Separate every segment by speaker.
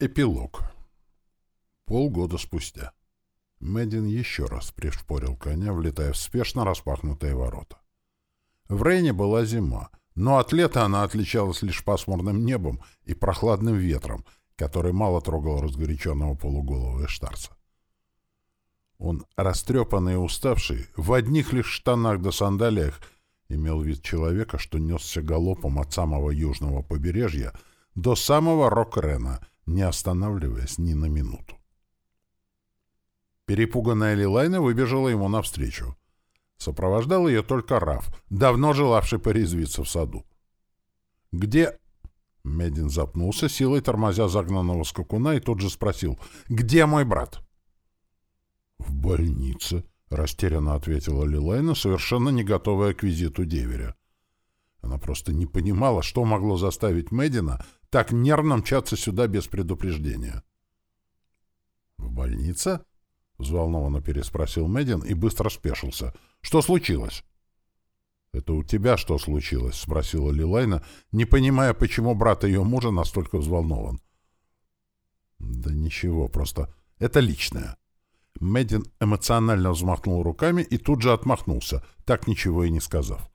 Speaker 1: Эпилог. Полгода спустя. Мэддин еще раз пришпорил коня, влетая в спешно распахнутые ворота. В Рейне была зима, но от лета она отличалась лишь пасмурным небом и прохладным ветром, который мало трогал разгоряченного полуголого эштарца. Он, растрепанный и уставший, в одних лишь штанах да сандалиях, имел вид человека, что несся галопом от самого южного побережья до самого Рок-Рена — не останавливаясь ни на минуту. Перепуганная Лилайна выбежала ему навстречу. Сопровождал ее только Раф, давно желавший порезвиться в саду. «Где...» Медин запнулся, силой тормозя загнанного скакуна, и тут же спросил, «Где мой брат?» «В больнице», — растерянно ответила Лилайна, совершенно не готовая к визиту деверя. Она просто не понимала, что могло заставить Медина так нервно мчаться сюда без предупреждения. «В больнице?» — взволнованно переспросил Медин и быстро спешился. «Что случилось?» «Это у тебя что случилось?» — спросила Лилайна, не понимая, почему брат ее мужа настолько взволнован. «Да ничего, просто это личное». Медин эмоционально взмахнул руками и тут же отмахнулся, так ничего и не сказав.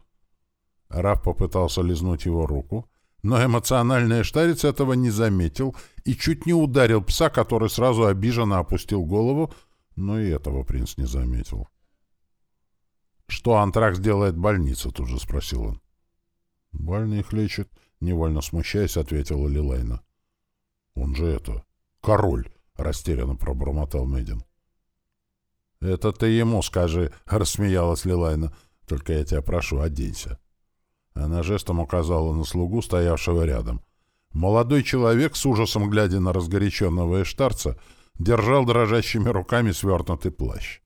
Speaker 1: Раф попытался лизнуть его руку, но эмоциональный штарец этого не заметил и чуть не ударил пса, который сразу обиженно опустил голову, но и этого принц не заметил. «Что антракс делает в больнице?» — тут же спросил он. «Больных лечит», — невольно смущаясь, ответила Лилайна. «Он же это... король!» — растерянно пробормотал Медин. «Это ты ему скажи», — рассмеялась Лилайна. «Только я тебя прошу, оденься». Она жестом указала на слугу, стоявшего рядом. Молодой человек, с ужасом глядя на разгоряченного эштарца, держал дрожащими руками свертнутый плащ.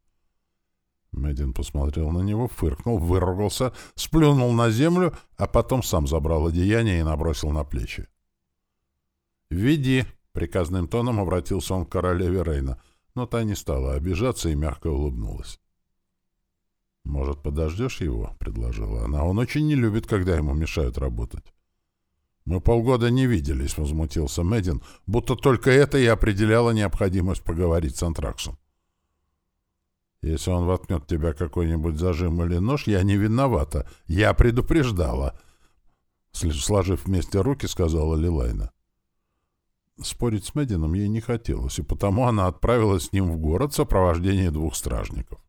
Speaker 1: Мэддин посмотрел на него, фыркнул, выругался, сплюнул на землю, а потом сам забрал одеяние и набросил на плечи. «Веди!» — приказным тоном обратился он к королеве Рейна, но та не стала обижаться и мягко улыбнулась. «Может, подождешь его?» — предложила она. «Он очень не любит, когда ему мешают работать». «Мы полгода не виделись», — возмутился Мэддин, будто только это и определяло необходимость поговорить с Антраксом. «Если он воткнет тебя какой-нибудь зажим или нож, я не виновата. Я предупреждала», — сложив вместе руки, сказала Лилайна. Спорить с Мэддином ей не хотелось, и потому она отправилась с ним в город в сопровождении двух стражников.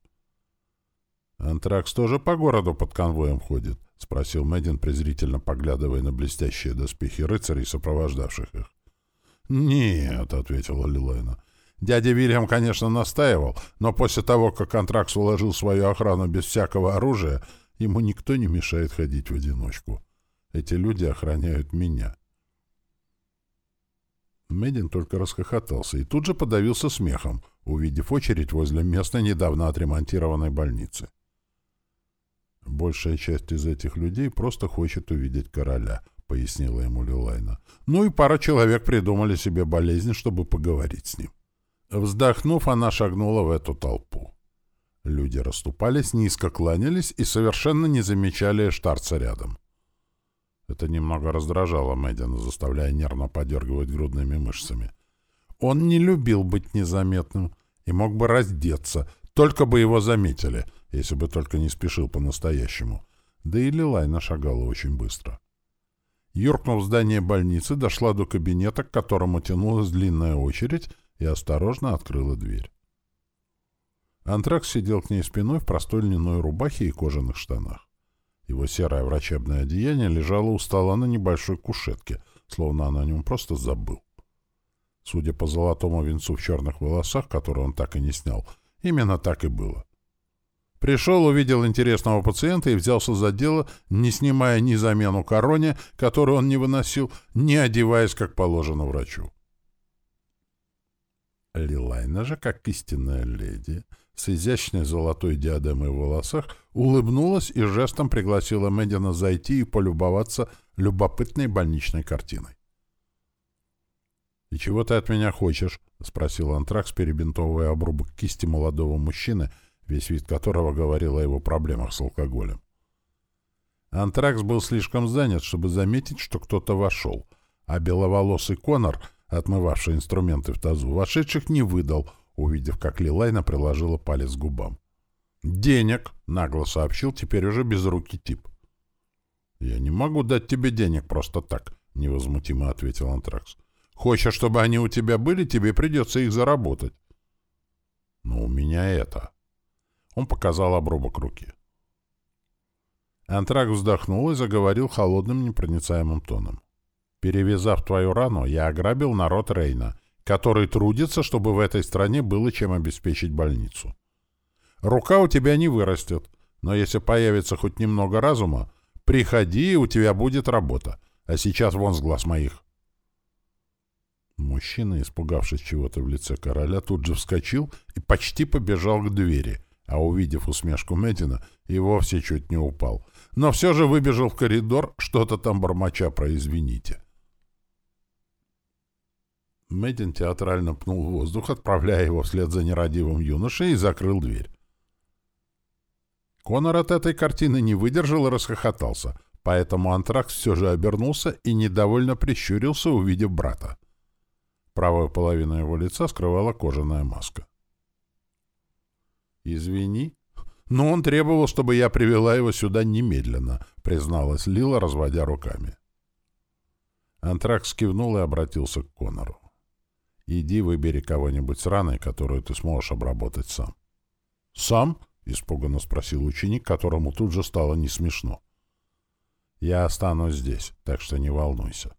Speaker 1: «Антракс тоже по городу под конвоем ходит?» — спросил Мэддин, презрительно поглядывая на блестящие доспехи рыцарей, сопровождавших их. «Нет», — ответила Лилайна. «Дядя Вильям, конечно, настаивал, но после того, как Антракс уложил свою охрану без всякого оружия, ему никто не мешает ходить в одиночку. Эти люди охраняют меня». Мэддин только расхохотался и тут же подавился смехом, увидев очередь возле местной недавно отремонтированной больницы. «Большая часть из этих людей просто хочет увидеть короля», — пояснила ему Лилайна. «Ну и пара человек придумали себе болезнь, чтобы поговорить с ним». Вздохнув, она шагнула в эту толпу. Люди расступались, низко кланялись и совершенно не замечали штарца рядом. Это немного раздражало Мэддина, заставляя нервно подергивать грудными мышцами. Он не любил быть незаметным и мог бы раздеться, только бы его заметили — если бы только не спешил по-настоящему. Да и Лилайна шагала очень быстро. Юркнув в здание больницы, дошла до кабинета, к которому тянулась длинная очередь, и осторожно открыла дверь. Антракс сидел к ней спиной в простой льняной рубахе и кожаных штанах. Его серое врачебное одеяние лежало у стола на небольшой кушетке, словно он о нем просто забыл. Судя по золотому венцу в черных волосах, который он так и не снял, именно так и было. Пришел, увидел интересного пациента и взялся за дело, не снимая ни замену короне, которую он не выносил, не одеваясь, как положено врачу. Лилайна же, как истинная леди, с изящной золотой диадемой в волосах, улыбнулась и жестом пригласила Мэддина зайти и полюбоваться любопытной больничной картиной. «И чего ты от меня хочешь?» — спросил Антракс, перебинтовывая обрубок кисти молодого мужчины — весь вид которого говорил о его проблемах с алкоголем. Антракс был слишком занят, чтобы заметить, что кто-то вошел, а беловолосый Конор отмывавшая инструменты в тазу, вошедших не выдал, увидев, как Лилайна приложила палец к губам. «Денег!» — нагло сообщил теперь уже без руки тип. «Я не могу дать тебе денег просто так», — невозмутимо ответил Антракс. «Хочешь, чтобы они у тебя были, тебе придется их заработать». «Но у меня это...» Он показал обрубок руки. Антракс вздохнул и заговорил холодным непроницаемым тоном. «Перевязав твою рану, я ограбил народ Рейна, который трудится, чтобы в этой стране было чем обеспечить больницу. Рука у тебя не вырастет, но если появится хоть немного разума, приходи, и у тебя будет работа. А сейчас вон с глаз моих. Мужчина, испугавшись чего-то в лице короля, тут же вскочил и почти побежал к двери, а увидев усмешку Медина, и вовсе чуть не упал. Но все же выбежал в коридор, что-то там бормоча про «извините». Мэддин театрально пнул воздух, отправляя его вслед за нерадивым юношей, и закрыл дверь. Конор от этой картины не выдержал и расхохотался, поэтому Антракс все же обернулся и недовольно прищурился, увидев брата. Правая половина его лица скрывала кожаная маска. «Извини, но он требовал, чтобы я привела его сюда немедленно», — призналась Лила, разводя руками. Антракс кивнул и обратился к Конору. «Иди выбери кого-нибудь с раной, которую ты сможешь обработать сам». «Сам?» — испуганно спросил ученик, которому тут же стало не смешно. «Я останусь здесь, так что не волнуйся».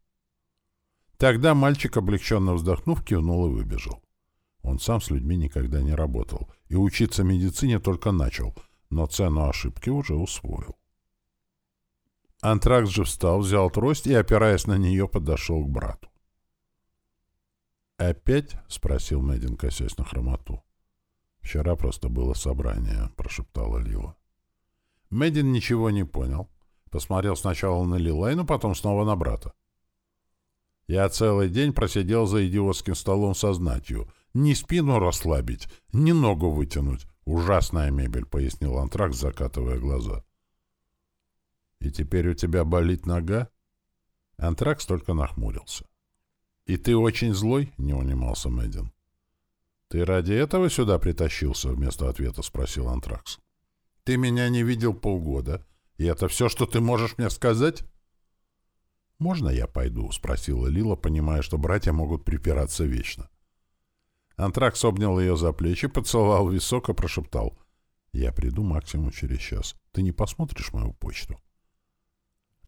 Speaker 1: Тогда мальчик, облегченно вздохнув, кивнул и выбежал. Он сам с людьми никогда не работал и учиться медицине только начал, но цену ошибки уже усвоил. Антракс же встал, взял трость и, опираясь на нее, подошел к брату. «Опять?» — спросил Мэддин, косясь на хромоту. «Вчера просто было собрание», — прошептала Лила. Мэддин ничего не понял. Посмотрел сначала на Лилайну, потом снова на брата. Я целый день просидел за идиотским столом со знатью. Ни спину расслабить, ни ногу вытянуть. Ужасная мебель, — пояснил Антракс, закатывая глаза. И теперь у тебя болит нога? Антракс только нахмурился. И ты очень злой? — не унимался Мэддин. «Ты ради этого сюда притащился?» — вместо ответа спросил Антракс. «Ты меня не видел полгода, и это все, что ты можешь мне сказать?» «Можно я пойду?» — спросила Лила, понимая, что братья могут припираться вечно. Антракс обнял ее за плечи, поцеловал висок и прошептал. «Я приду максимум через час. Ты не посмотришь мою почту?»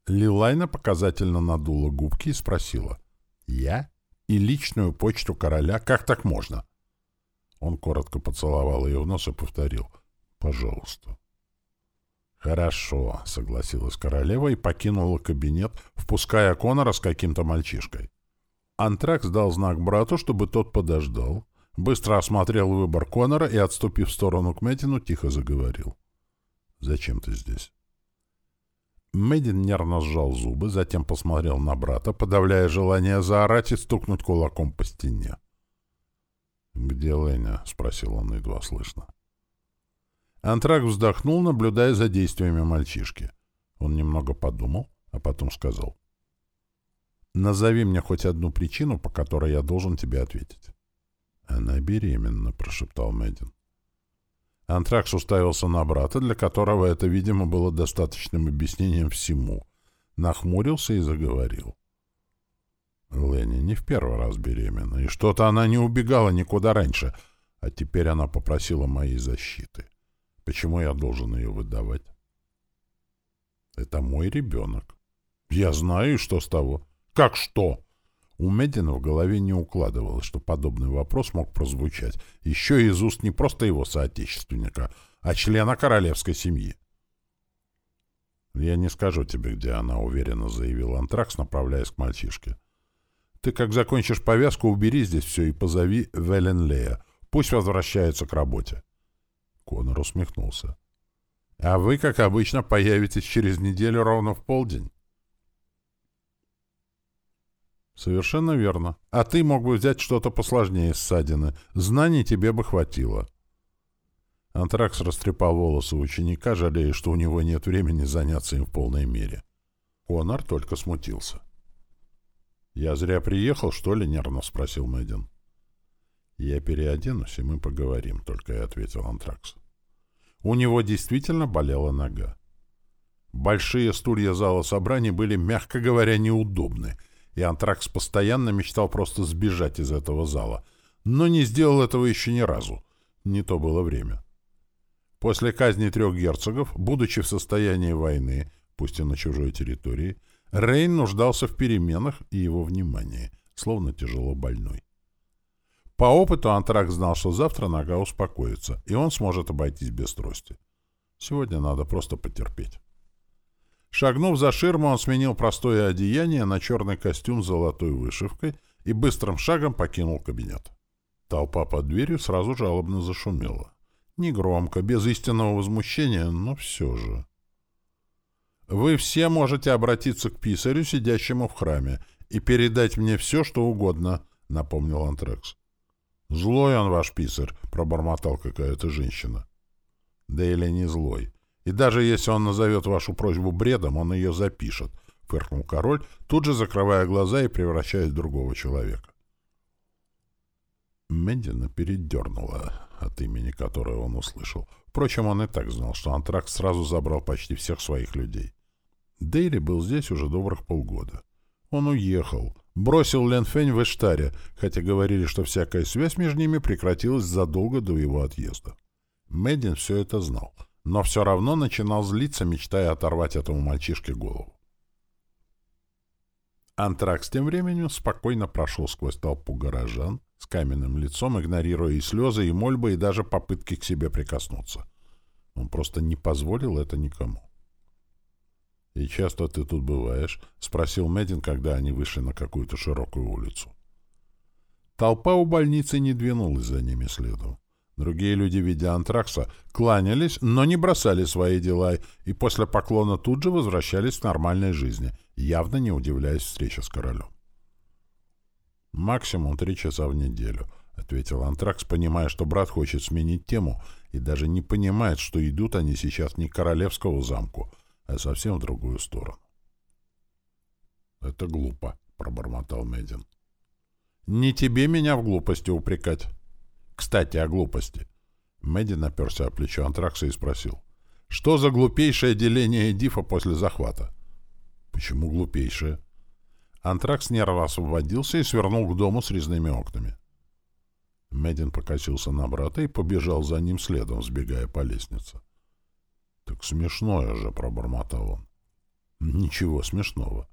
Speaker 1: Лилайна показательно надула губки и спросила. «Я? И личную почту короля? Как так можно?» Он коротко поцеловал ее в нос и повторил. «Пожалуйста». «Хорошо», — согласилась королева и покинула кабинет, впуская Конора с каким-то мальчишкой. Антракс дал знак брату, чтобы тот подождал, быстро осмотрел выбор Конора и, отступив в сторону к Мэддину, тихо заговорил. «Зачем ты здесь?» Мэддин нервно сжал зубы, затем посмотрел на брата, подавляя желание заорать и стукнуть кулаком по стене. «Где Леня?» — спросил он едва слышно. Антрак вздохнул, наблюдая за действиями мальчишки. Он немного подумал, а потом сказал. «Назови мне хоть одну причину, по которой я должен тебе ответить». «Она беременна», — прошептал Мэддин. Антракс уставился на брата, для которого это, видимо, было достаточным объяснением всему. Нахмурился и заговорил. Ленни не в первый раз беременна, и что-то она не убегала никуда раньше, а теперь она попросила моей защиты. Почему я должен ее выдавать? Это мой ребенок. Я знаю, что с того. Как что? У Медина в голове не укладывалось, что подобный вопрос мог прозвучать еще из уст не просто его соотечественника, а члена королевской семьи. «Я не скажу тебе, где она», — уверенно заявил Антракс, направляясь к мальчишке. Ты, как закончишь повязку, убери здесь все и позови Веленлея. Пусть возвращается к работе. Конор усмехнулся. — А вы, как обычно, появитесь через неделю ровно в полдень. — Совершенно верно. А ты мог бы взять что-то посложнее ссадины. Знаний тебе бы хватило. Антракс растрепал волосы ученика, жалея, что у него нет времени заняться им в полной мере. Конор только смутился. «Я зря приехал, что ли?» — нервно спросил Мэддин. «Я переоденусь, и мы поговорим», — только и ответил Антракс. У него действительно болела нога. Большие стулья зала собраний были, мягко говоря, неудобны, и Антракс постоянно мечтал просто сбежать из этого зала, но не сделал этого еще ни разу. Не то было время. После казни трех герцогов, будучи в состоянии войны, пусть и на чужой территории, Рейн нуждался в переменах и его внимании, словно тяжело больной. По опыту Антракс знал, что завтра нога успокоится, и он сможет обойтись без трости. Сегодня надо просто потерпеть. Шагнув за ширму, он сменил простое одеяние на черный костюм с золотой вышивкой и быстрым шагом покинул кабинет. Толпа под дверью сразу жалобно зашумела. Негромко, без истинного возмущения, но все же. «Вы все можете обратиться к писарю, сидящему в храме, и передать мне все, что угодно», — напомнил Антрекс. «Злой он, ваш писарь», — пробормотал какая-то женщина. «Да или не злой. И даже если он назовет вашу просьбу бредом, он ее запишет», — фыркнул король, тут же закрывая глаза и превращаясь в другого человека. Мендина передернула от имени, которое он услышал. Впрочем, он и так знал, что Антракт сразу забрал почти всех своих людей. Дейли был здесь уже добрых полгода. Он уехал, бросил Ленфень в Эштаре, хотя говорили, что всякая связь между ними прекратилась задолго до его отъезда. Мэддин все это знал, но все равно начинал злиться, мечтая оторвать этому мальчишке голову. Антракс тем временем спокойно прошел сквозь толпу горожан, с каменным лицом, игнорируя и слезы, и мольбы, и даже попытки к себе прикоснуться. Он просто не позволил это никому. «И часто ты тут бываешь?» — спросил Медин, когда они вышли на какую-то широкую улицу. Толпа у больницы не двинулась за ними следом. Другие люди, видя антракса, кланялись, но не бросали свои дела и после поклона тут же возвращались к нормальной жизни, явно не удивляясь встрече с королем. «Максимум три часа в неделю», — ответил Антракс, понимая, что брат хочет сменить тему, и даже не понимает, что идут они сейчас не к королевскому замку, а совсем в другую сторону. «Это глупо», — пробормотал Медин. «Не тебе меня в глупости упрекать». «Кстати, о глупости». Медин оперся о плечо Антракса и спросил. «Что за глупейшее деление Эдифа после захвата?» «Почему глупейшее?» Антракс нервно освободился и свернул к дому с резными окнами. Медин покосился на брата и побежал за ним следом, сбегая по лестнице. «Так смешное же», — пробормотал он. «Ничего смешного.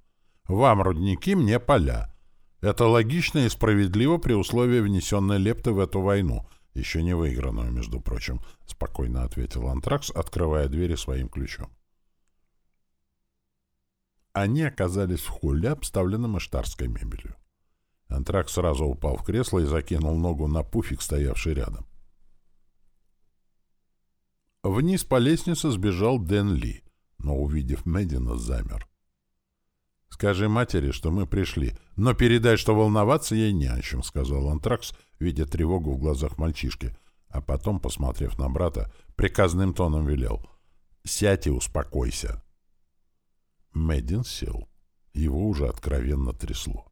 Speaker 1: Вам рудники, мне поля. Это логично и справедливо при условии внесенной лепты в эту войну, еще не выигранную, между прочим», — спокойно ответил Антракс, открывая двери своим ключом. Они оказались в холле, обставленном иштарской мебелью. Антрак сразу упал в кресло и закинул ногу на пуфик, стоявший рядом. Вниз по лестнице сбежал Дэн Ли, но, увидев Мэддина, замер. «Скажи матери, что мы пришли, но передай, что волноваться ей не о чем», — сказал Антракс, видя тревогу в глазах мальчишки, а потом, посмотрев на брата, приказным тоном велел. «Сядь и успокойся». Мэддин сел. Его уже откровенно трясло.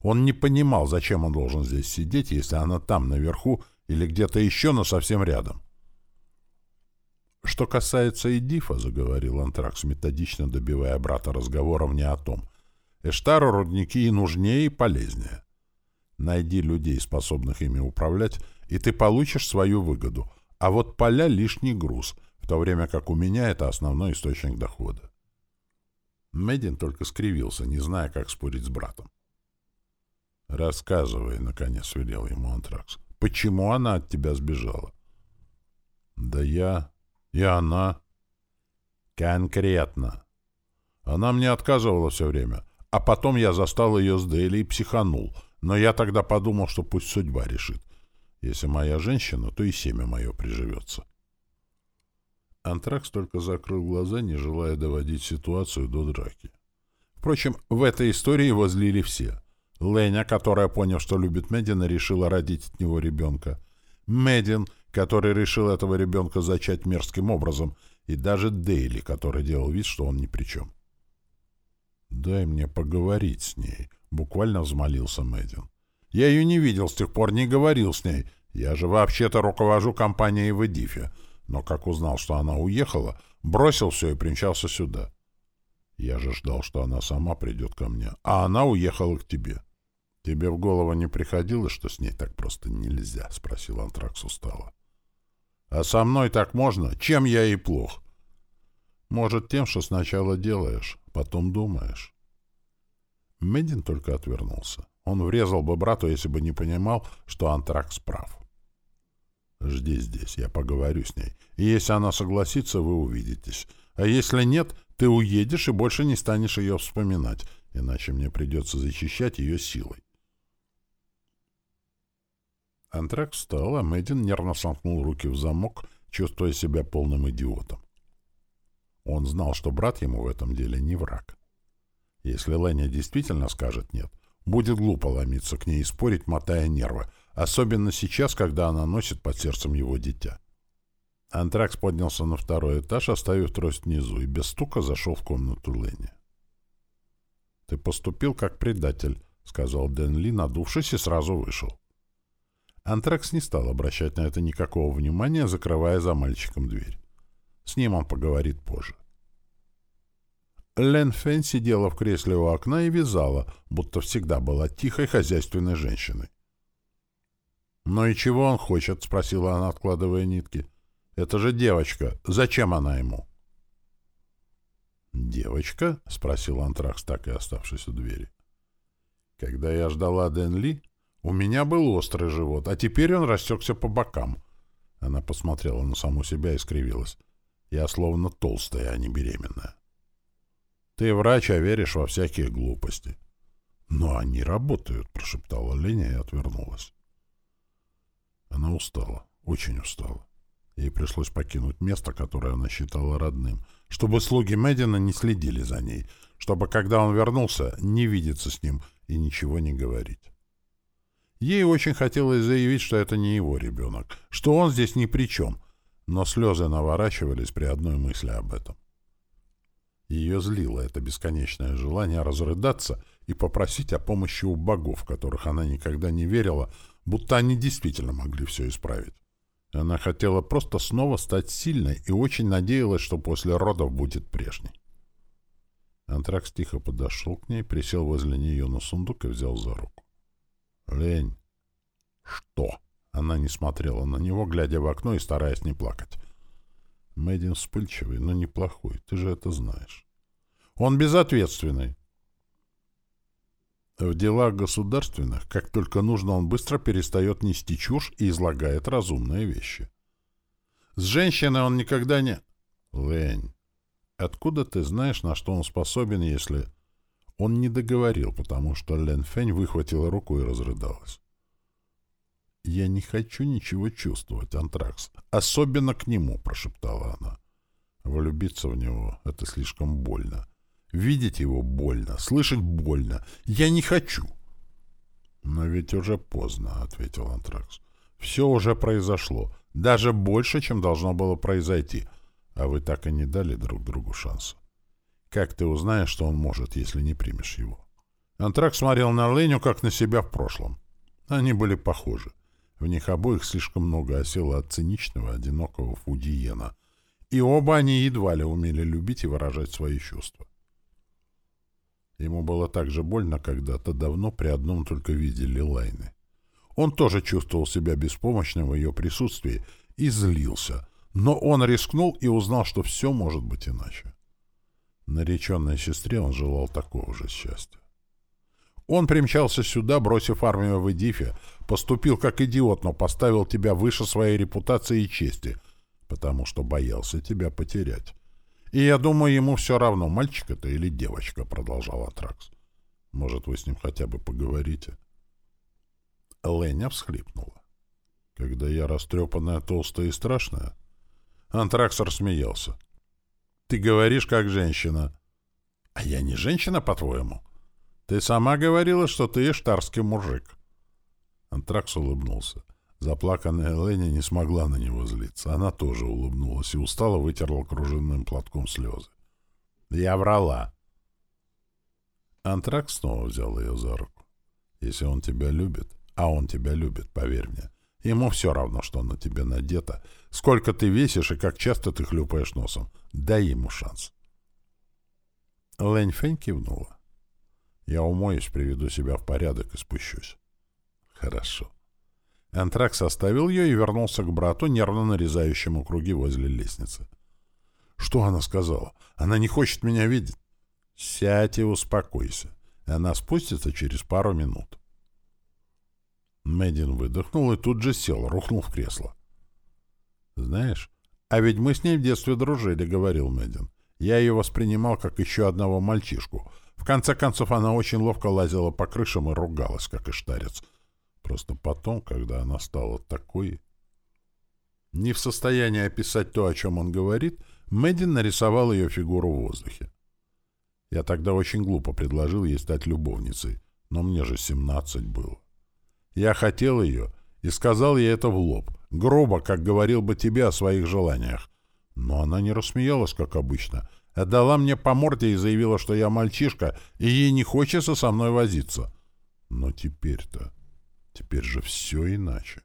Speaker 1: Он не понимал, зачем он должен здесь сидеть, если она там, наверху, или где-то еще, но совсем рядом. «Что касается Эдифа», — заговорил Антракс, методично добивая брата разговором не о том, «Эштару рудники и нужнее, и полезнее. Найди людей, способных ими управлять, и ты получишь свою выгоду, а вот поля — лишний груз, в то время как у меня это основной источник дохода. Мэддин только скривился, не зная, как спорить с братом. «Рассказывай», — наконец велел ему Антракс. «Почему она от тебя сбежала?» «Да я... и она...» «Конкретно. Она мне отказывала все время, а потом я застал ее с Дейли и психанул, но я тогда подумал, что пусть судьба решит. Если моя женщина, то и семя мое приживется». Антракс только закрыл глаза, не желая доводить ситуацию до драки. Впрочем, в этой истории его злили все. Леня, которая, поняв, что любит Медина, решила родить от него ребенка. Медин, который решил этого ребенка зачать мерзким образом. И даже Дейли, который делал вид, что он ни при чем. «Дай мне поговорить с ней», — буквально взмолился Мэддин. «Я ее не видел с тех пор, не говорил с ней. Я же вообще-то руковожу компанией в Эдифе. Но как узнал, что она уехала, бросил все и примчался сюда. Я же ждал, что она сама придет ко мне, а она уехала к тебе. Тебе в голову не приходило, что с ней так просто нельзя? — спросил Антракс устало. — А со мной так можно? Чем я и плох? — Может, тем, что сначала делаешь, потом думаешь. Медин только отвернулся. Он врезал бы брату, если бы не понимал, что Антракс прав. «Жди здесь, я поговорю с ней. И если она согласится, вы увидитесь. А если нет, ты уедешь и больше не станешь ее вспоминать, иначе мне придется защищать ее силой. Антрак встал, а Мэддин нервно сомкнул руки в замок, чувствуя себя полным идиотом. Он знал, что брат ему в этом деле не враг. Если Леня действительно скажет «нет», будет глупо ломиться к ней и спорить, мотая нервы, особенно сейчас, когда она носит под сердцем его дитя. Антракс поднялся на второй этаж, оставив трость внизу, и без стука зашел в комнату Ленни. «Ты поступил как предатель», — сказал Дэн Ли, надувшись, и сразу вышел. Антракс не стал обращать на это никакого внимания, закрывая за мальчиком дверь. С ним он поговорит позже. Лен Фэн сидела в кресле у окна и вязала, будто всегда была тихой хозяйственной женщиной. «Ну и чего он хочет?» — спросила она, откладывая нитки. Это же девочка. Зачем она ему? «Девочка?» — спросил Антракс, так и оставшись у двери. «Когда я ждала Дэн Ли, у меня был острый живот, а теперь он растекся по бокам». Она посмотрела на саму себя и скривилась. «Я словно толстая, а не беременная». «Ты врач, а веришь во всякие глупости». «Но они работают», — прошептала Леня и отвернулась. Она устала, очень устала. Ей пришлось покинуть место, которое она считала родным, чтобы слуги Мэддина не следили за ней, чтобы, когда он вернулся, не видеться с ним и ничего не говорить. Ей очень хотелось заявить, что это не его ребенок, что он здесь ни при чем, но слезы наворачивались при одной мысли об этом. Ее злило это бесконечное желание разрыдаться и попросить о помощи у богов, которых она никогда не верила, будто они действительно могли все исправить. Она хотела просто снова стать сильной и очень надеялась, что после родов будет прежней. Антракс тихо подошел к ней, присел возле нее на сундук и взял за руку. «Лень!» «Что?» Она не смотрела на него, глядя в окно и стараясь не плакать. «Мэддин вспыльчивый, но неплохой, ты же это знаешь. Он безответственный. В делах государственных, как только нужно, он быстро перестает нести чушь и излагает разумные вещи. С женщиной он никогда не... Лень, откуда ты знаешь, на что он способен, если... Он не договорил, потому что Лен Фень выхватила руку и разрыдалась. «Я не хочу ничего чувствовать, Антракс. Особенно к нему», — прошептала она. «Влюбиться в него — это слишком больно. Видеть его больно, слышать больно. Я не хочу. — Но ведь уже поздно, — ответил Антракс. — Все уже произошло. Даже больше, чем должно было произойти. А вы так и не дали друг другу шанса. Как ты узнаешь, что он может, если не примешь его? Антракс смотрел на Леню, как на себя в прошлом. Они были похожи. В них обоих слишком много осело от циничного, одинокого Фудиена. И оба они едва ли умели любить и выражать свои чувства. Ему было так же больно когда-то давно при одном только виде Лилайны. Он тоже чувствовал себя беспомощным в ее присутствии и злился, но он рискнул и узнал, что все может быть иначе. Нареченной сестре он желал такого же счастья. Он примчался сюда, бросив армию в Эдифе, поступил как идиот, но поставил тебя выше своей репутации и чести, потому что боялся тебя потерять. И я думаю, ему все равно, мальчик это или девочка, — продолжал Атракс. Может, вы с ним хотя бы поговорите? Леня всхлипнула. Когда я растрепанная, толстая и страшная? Антракс рассмеялся. Ты говоришь, как женщина. А я не женщина, по-твоему? Ты сама говорила, что ты эштарский мужик. Антракс улыбнулся. Заплаканная Леня не смогла на него злиться. Она тоже улыбнулась и устало вытерла кружевным платком слезы. «Я врала». Антракс снова взял ее за руку. Если он тебя любит, а он тебя любит, поверь мне, ему все равно, что на тебе надето, сколько ты весишь и как часто ты хлюпаешь носом. Дай ему шанс. Лэнь Фэнь кивнула. Я умоюсь, приведу себя в порядок и спущусь. Хорошо. Антракс оставил ее и вернулся к брату, нервно нарезающему круги возле лестницы. Что она сказала? Она не хочет меня видеть. Сядь и успокойся. Она спустится через пару минут. Мэддин выдохнул и тут же сел, рухнул в кресло. «Знаешь, а ведь мы с ней в детстве дружили», — говорил Мэддин. «Я ее воспринимал как еще одного мальчишку. В конце концов, она очень ловко лазила по крышам и ругалась, как и штарец. Просто потом, когда она стала такой... Не в состоянии описать то, о чем он говорит, Мэддин нарисовал ее фигуру в воздухе. Я тогда очень глупо предложил ей стать любовницей, но мне же семнадцать было. Я хотел ее и сказал ей это в лоб, грубо, как говорил бы тебе о своих желаниях. Но она не рассмеялась, как обычно, отдала мне по морде и заявила, что я мальчишка, и ей не хочется со мной возиться. Но теперь-то... Теперь же все иначе.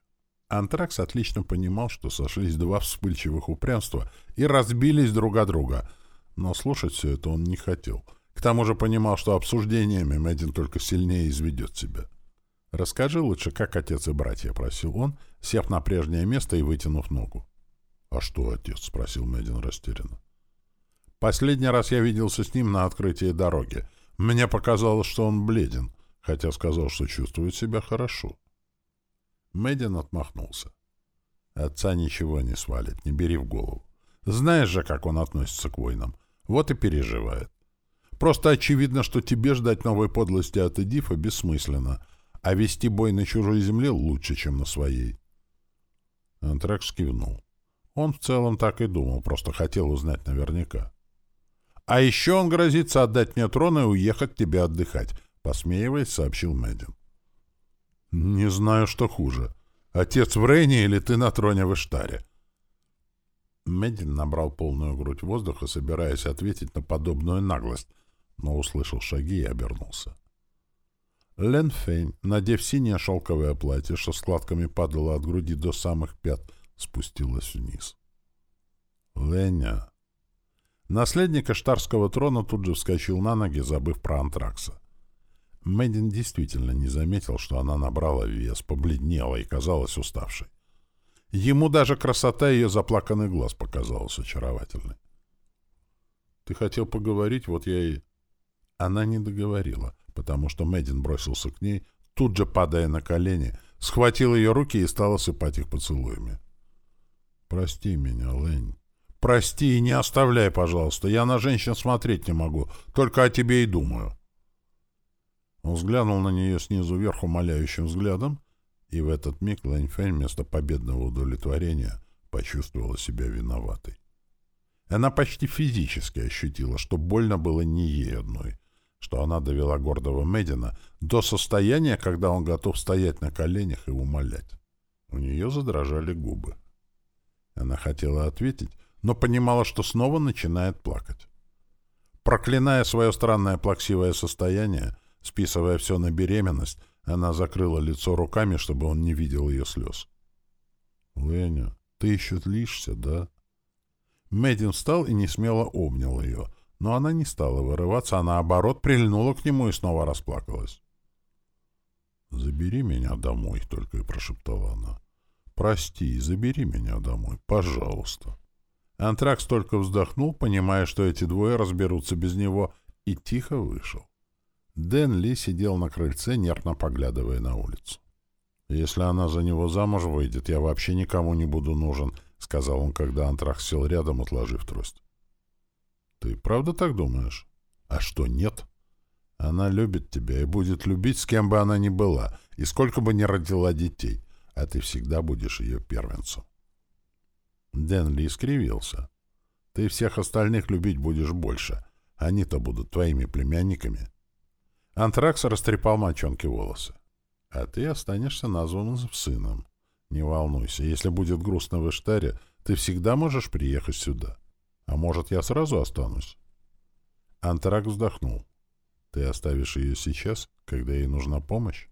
Speaker 1: Антракс отлично понимал, что сошлись два вспыльчивых упрямства и разбились друг о друга, но слушать все это он не хотел. К тому же понимал, что обсуждениями Мэддин только сильнее изведет себя. «Расскажи лучше, как отец и братья», — просил он, сев на прежнее место и вытянув ногу. «А что отец?» — спросил Мэддин растерянно. «Последний раз я виделся с ним на открытии дороги. Мне показалось, что он бледен, хотя сказал, что чувствует себя хорошо». Мэддин отмахнулся. «Отца ничего не свалит, не бери в голову. Знаешь же, как он относится к войнам. Вот и переживает. Просто очевидно, что тебе ждать новой подлости от Эдифа бессмысленно, а вести бой на чужой земле лучше, чем на своей». Антракс кивнул. Он в целом так и думал, просто хотел узнать наверняка. «А еще он грозится отдать мне трон и уехать к тебе отдыхать», — посмеиваясь, сообщил Мэддин. «Не знаю, что хуже. Отец в Рейне или ты на троне в Иштаре?» Медин набрал полную грудь воздуха, собираясь ответить на подобную наглость, но услышал шаги и обернулся. Лен Фейн, надев синее шелковое платье, что складками падало от груди до самых пят, спустилась вниз. «Леня!» Наследник Эштарского трона тут же вскочил на ноги, забыв про антракса. Мэддин действительно не заметил, что она набрала вес, побледнела и казалась уставшей. Ему даже красота ее заплаканных глаз показалась очаровательной. «Ты хотел поговорить, вот я и...» Она не договорила, потому что Мэддин бросился к ней, тут же падая на колени, схватил ее руки и стал осыпать их поцелуями. «Прости меня, Лэнь. Прости и не оставляй, пожалуйста. Я на женщин смотреть не могу, только о тебе и думаю». Он взглянул на нее снизу вверх умоляющим взглядом, и в этот миг Лэнь Фэнь вместо победного удовлетворения почувствовала себя виноватой. Она почти физически ощутила, что больно было не ей одной, что она довела гордого Медина до состояния, когда он готов стоять на коленях и умолять. У нее задрожали губы. Она хотела ответить, но понимала, что снова начинает плакать. Проклиная свое странное плаксивое состояние, Списывая все на беременность, она закрыла лицо руками, чтобы он не видел ее слез. «Леня, ты еще злишься, да?» Мэддин встал и несмело обнял ее, но она не стала вырываться, а наоборот прильнула к нему и снова расплакалась. «Забери меня домой», — только и прошептала она. «Прости, забери меня домой, пожалуйста». Антракс только вздохнул, понимая, что эти двое разберутся без него, и тихо вышел. Дэн Ли сидел на крыльце, нервно поглядывая на улицу. «Если она за него замуж выйдет, я вообще никому не буду нужен», — сказал он, когда Антрах сел рядом, отложив трость. «Ты правда так думаешь?» «А что, нет?» «Она любит тебя и будет любить, с кем бы она ни была, и сколько бы ни родила детей, а ты всегда будешь ее первенцем». Дэн Ли скривился. «Ты всех остальных любить будешь больше. Они-то будут твоими племянниками». Антракс растрепал мочонки волосы. А ты останешься названным сыном. Не волнуйся, если будет грустно в Иштаре, ты всегда можешь приехать сюда. А может, я сразу останусь? Антракс вздохнул. Ты оставишь ее сейчас, когда ей нужна помощь?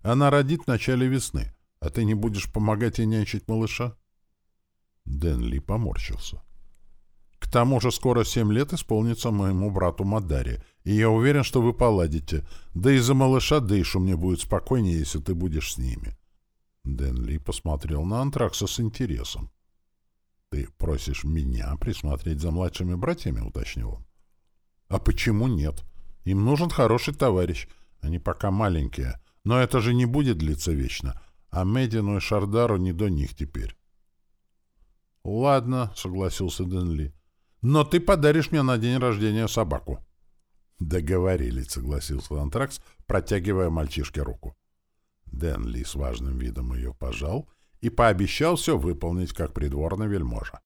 Speaker 1: Она родит в начале весны, а ты не будешь помогать ей нянчить малыша? Дэн Ли поморщился. К тому же скоро семь лет исполнится моему брату Мадаре, и я уверен, что вы поладите. Да и за малыша Дейшу мне будет спокойнее, если ты будешь с ними. Дэн Ли посмотрел на Антракса с интересом. — Ты просишь меня присмотреть за младшими братьями? — уточнил он. — А почему нет? Им нужен хороший товарищ. Они пока маленькие. Но это же не будет длиться вечно. А Медину и Шардару не до них теперь. — Ладно, — согласился Дэн Ли. — Но ты подаришь мне на день рождения собаку. — Договорились, — согласился Антракс, протягивая мальчишке руку. Дэн Ли с важным видом ее пожал и пообещал все выполнить, как придворный вельможа.